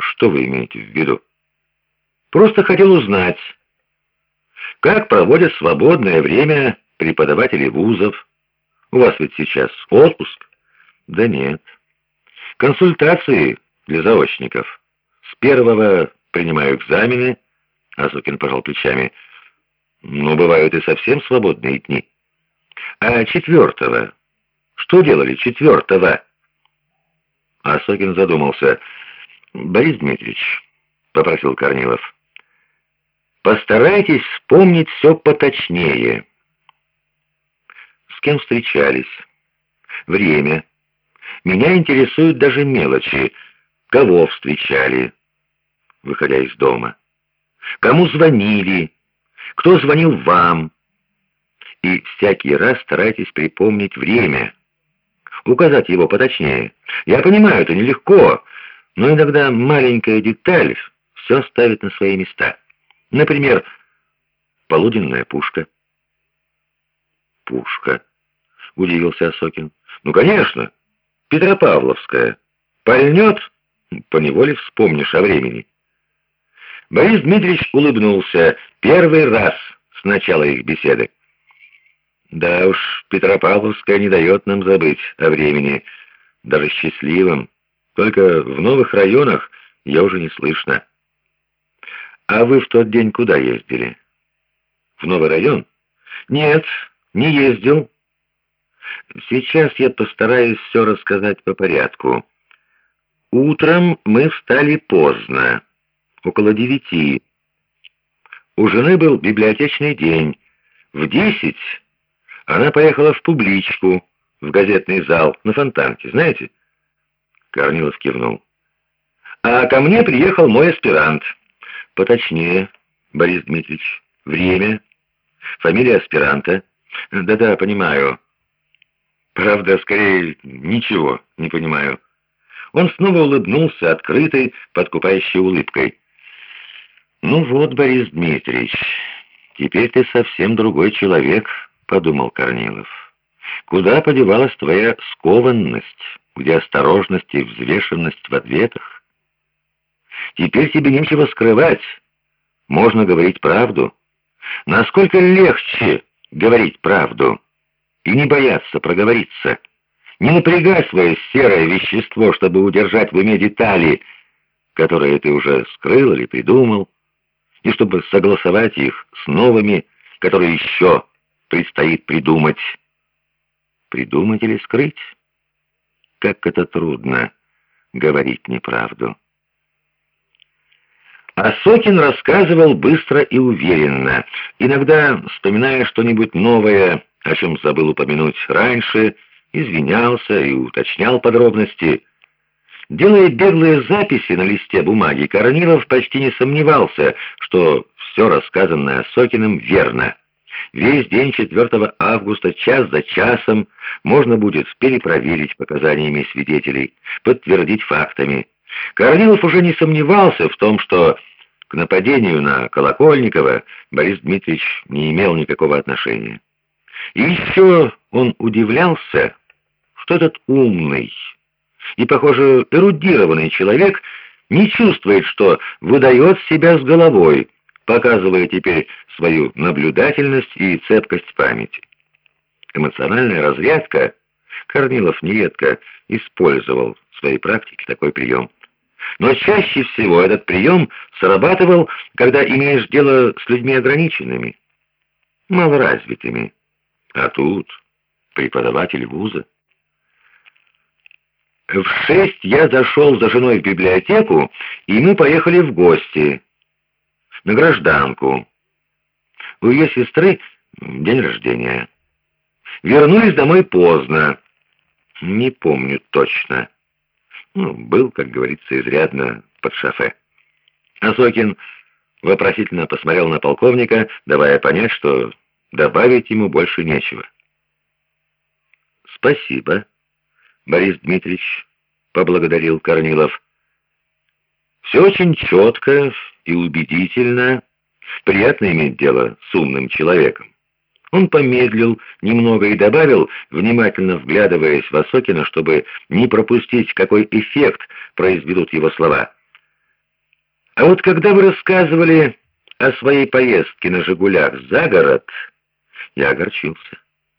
Что вы имеете в виду? Просто хотел узнать, как проводят свободное время преподаватели вузов. У вас ведь сейчас отпуск? Да нет. Консультации для заочников. С первого принимаю экзамены, Азукин пожал плечами. Ну, бывают и совсем свободные дни. А четвертого? Что делали четвертого? Асокин задумался. «Борис Дмитриевич», — попросил Корнилов, — «постарайтесь вспомнить все поточнее. С кем встречались? Время. Меня интересуют даже мелочи. Кого встречали, выходя из дома? Кому звонили? Кто звонил вам? И всякий раз старайтесь припомнить время» указать его поточнее. Я понимаю, это нелегко, но иногда маленькая деталь все ставит на свои места. Например, полуденная пушка. «Пушка», — удивился Осокин. «Ну, конечно, Петропавловская. Пальнет, поневоле вспомнишь о времени». Борис Дмитриевич улыбнулся первый раз с начала их беседы. Да уж, Петропавловская не дает нам забыть о времени, даже счастливом. Только в новых районах я уже не слышно. А вы в тот день куда ездили? В новый район? Нет, не ездил. Сейчас я постараюсь все рассказать по порядку. Утром мы встали поздно, около девяти. У жены был библиотечный день. В десять она поехала в публичку, в газетный зал, на фонтанке, знаете?» Корнилов кивнул. «А ко мне приехал мой аспирант. Поточнее, Борис Дмитриевич. Время. Фамилия аспиранта. Да-да, понимаю. Правда, скорее, ничего не понимаю». Он снова улыбнулся открытой, подкупающей улыбкой. «Ну вот, Борис Дмитриевич, теперь ты совсем другой человек» подумал Корнилов. Куда подевалась твоя скованность, где осторожность и взвешенность в ответах? Теперь тебе нечего скрывать. Можно говорить правду. Насколько легче говорить правду и не бояться проговориться. Не напрягай свое серое вещество, чтобы удержать в уме детали, которые ты уже скрыл или придумал, и чтобы согласовать их с новыми, которые еще предстоит придумать. Придумать или скрыть? Как это трудно говорить неправду. А Сокин рассказывал быстро и уверенно, иногда, вспоминая что-нибудь новое, о чем забыл упомянуть раньше, извинялся и уточнял подробности. Делая беглые записи на листе бумаги, Корнилов почти не сомневался, что все рассказанное Сокиным верно. Весь день 4 августа, час за часом, можно будет перепроверить показаниями свидетелей, подтвердить фактами. Корнилов уже не сомневался в том, что к нападению на Колокольникова Борис Дмитриевич не имел никакого отношения. И еще он удивлялся, что этот умный и, похоже, эрудированный человек не чувствует, что выдает себя с головой, показывая теперь свою наблюдательность и цепкость памяти. Эмоциональная разрядка Корнилов нередко использовал в своей практике такой прием. Но чаще всего этот прием срабатывал, когда имеешь дело с людьми ограниченными, малоразвитыми. А тут преподаватель вуза. В шесть я зашел за женой в библиотеку, и мы поехали в гости на гражданку. У ее сестры день рождения. Вернулись домой поздно. Не помню точно. Ну, был, как говорится, изрядно под шофе. Азокин вопросительно посмотрел на полковника, давая понять, что добавить ему больше нечего. «Спасибо, Борис Дмитриевич», — поблагодарил Корнилов. «Все очень четко и убедительно. Приятно иметь дело с умным человеком. Он помедлил немного и добавил, внимательно вглядываясь в Осокина, чтобы не пропустить, какой эффект произведут его слова. А вот когда вы рассказывали о своей поездке на «Жигулях» за город, я огорчился.